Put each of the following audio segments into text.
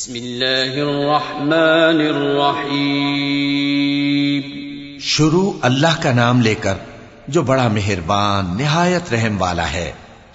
बिस्मिल्लाहिर्रहमानिर्रहीम शुरू अल्लाह का नाम लेकर जो बड़ा मेहरबान निहायत रहम वाला है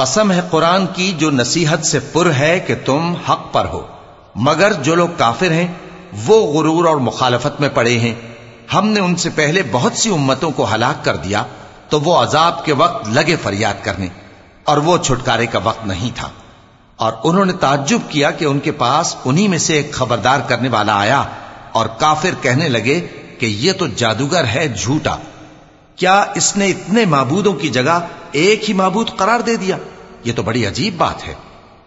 कसम है कुरान की जो नसीहत से पुर है कि तुम हक पर हो। मगर जो लोग काफिर हैं, वो गुरूर और मुखालफत में पड़े हैं। हमने उनसे पहले बहुत सी उम्मतों को हलाक कर दिया तो वो अजाब के वक्त लगे फरियाद करने, और वो छुटकारे का वक्त नहीं था। और उन्होंने ताज्जुब किया कि उनके पास उन्हीं में से एक खबरदार करने वाला आया, और काफिर कहने लगे कि ये तो जादूगर है झूठा। क्या इसने इतने माबूदों की जगह एक ही माबूद करार दे दिया ये तो बड़ी अजीब बात है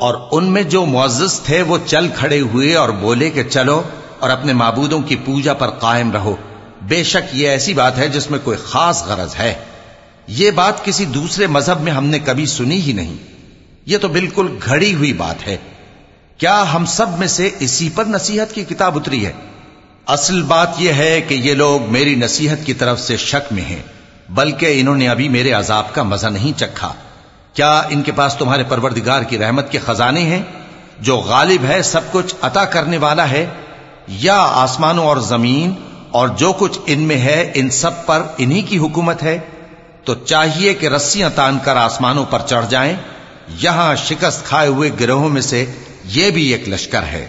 और उनमें जो मुआजिज थे वो चल खड़े हुए और बोले कि चलो और अपने माबूदों की पूजा पर कायम रहो बेशक ये ऐसी बात है जिसमें कोई खास गरज है ये बात किसी दूसरे मजहब में हमने कभी सुनी ही नहीं ये तो बिल्कुल घड़ी हुई बात है क्या हम सब में से इसी पर नसीहत की किताब उतरी है? असल बात यह है कि ये लोग मेरी नसीहत की तरफ़ से शक में हैं, बल्कि इन्होंने अभी मेरे अजाब का मज़ा नहीं चखा। क्या इनके पास तुम्हारे परवरदिगार की रहमत के खजाने हैं, जो गालिब है, सब कुछ अता करने वाला है? या आसमानों और ज़मीन और जो कुछ इनमें है, इन सब पर इन्हीं की हुकूमत है? तो चाहिए कि रस्सियाँ तानकर आसमानों पर चढ़ जाएँ यहां शिकस्त खाए हुए गिरोहों में से ये भी एक लश्कर है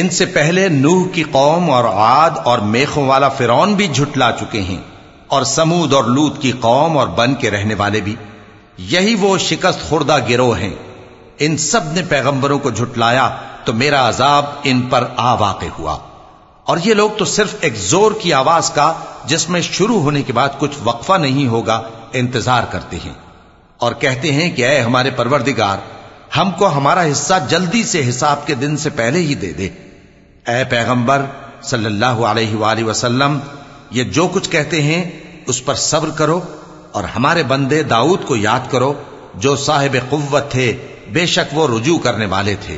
इनसे पहले नूह की कौम और आद और मेखों वाला फिरौन भी झुटला चुके हैं और समूद और लूत की कौम और बन के रहने वाले भी। यही वो शिकस्त खुर्दा गिरोह हैं। इन सबने पैगंबरों को झुटलाया तो मेरा अजाब इन पर आ वाक़ हुआ। और ये लोग तो सिर्फ़ एक ज़ोर की आवाज़ का, जिसमें शुरू होने के बाद कुछ वक्फा नहीं होगा, इंतज़ार करते हैं। और कहते हैं कि अय हमारे परवरदिगार, हमको हमारा हिस्सा जल्दी से हिसाब के दिन से पहले ही दे दे। ए पैगंबर सल्लल्लाहु अलैहि वसल्लम ये जो कुछ कहते हैं उस पर सब्र करो और हमारे बंदे दाऊद को याद करो जो साहिब कुव्वत थे बेशक वो रुजू करने वाले थे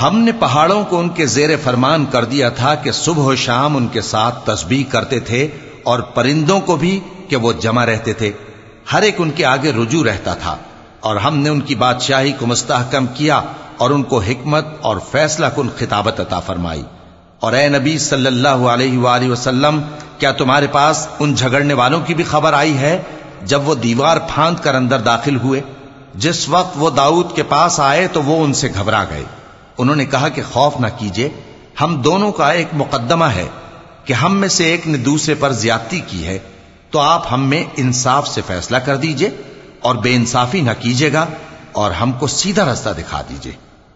हमने पहाड़ों को उनके जेर फरमान कर दिया था कि सुबह शाम उनके साथ तस्बीह करते थे और परिंदों को भी कि वो जमा रहते थे हर एक उनके आगे रुजू रहता था और हमने उनकी बादशाही को मुस्तहकम किया और उनको हिकमत और फैसला कुन खिताबत अता फरमाई और ए नबी सल्लल्लाहु अलैहि वसल्लम, क्या तुम्हारे पास उन झगड़ने वालों की भी खबर आई है, जब वो दीवार फांद कर अंदर दाखिल हुए? जिस वक्त वो दाऊद के पास आए तो वो उनसे घबरा गए। उन्होंने कहा कि खौफ ना कीजिए, हम दोनों का एक मुकदमा है कि हम में से एक ने दूसरे पर ज्यादती की है तो आप हम में इंसाफ से फैसला कर दीजिए और बेइंसाफी ना कीजिएगा और हमको सीधा रास्ता दिखा दीजिए।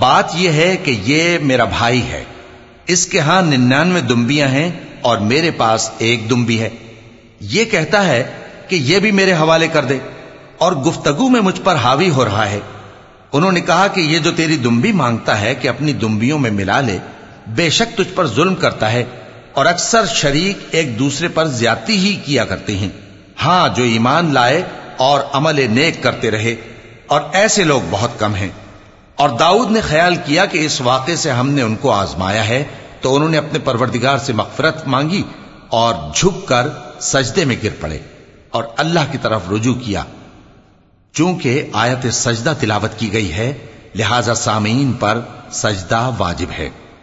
बात यह है कि ये मेरा भाई है इसके यहां निन्यानवे दुम्बियां हैं और मेरे पास एक दुम्बी है ये कहता है कि यह भी मेरे हवाले कर दे। और गुफ्तगु में मुझ पर हावी हो रहा है। उन्होंने कहा कि यह जो तेरी दुम्बी माँगता है कि अपनी दुम्बियों में मिला ले, बेशक तुझ पर जुल्म करता है, और अक्सर शरीक एक दूसरे पर ज़्यादा ही किया करते हैं। हाँ, जो ईमान लाए और अमल नेक करते रहे, और ऐसे लोग बहुत कम हैं। और दाऊद ने ख्याल किया कि इस वाक़े से हमने उनको आजमाया है तो उन्होंने अपने परवरदिगार से मफफरत मांगी और झुककर सजदे में गिर पड़े। और अल्लाह की तरफ़ रुजू किया। चूँकि आयत सजदा तिलावत की गई है, लिहाजा सामीन पर सजदा वाजिब है।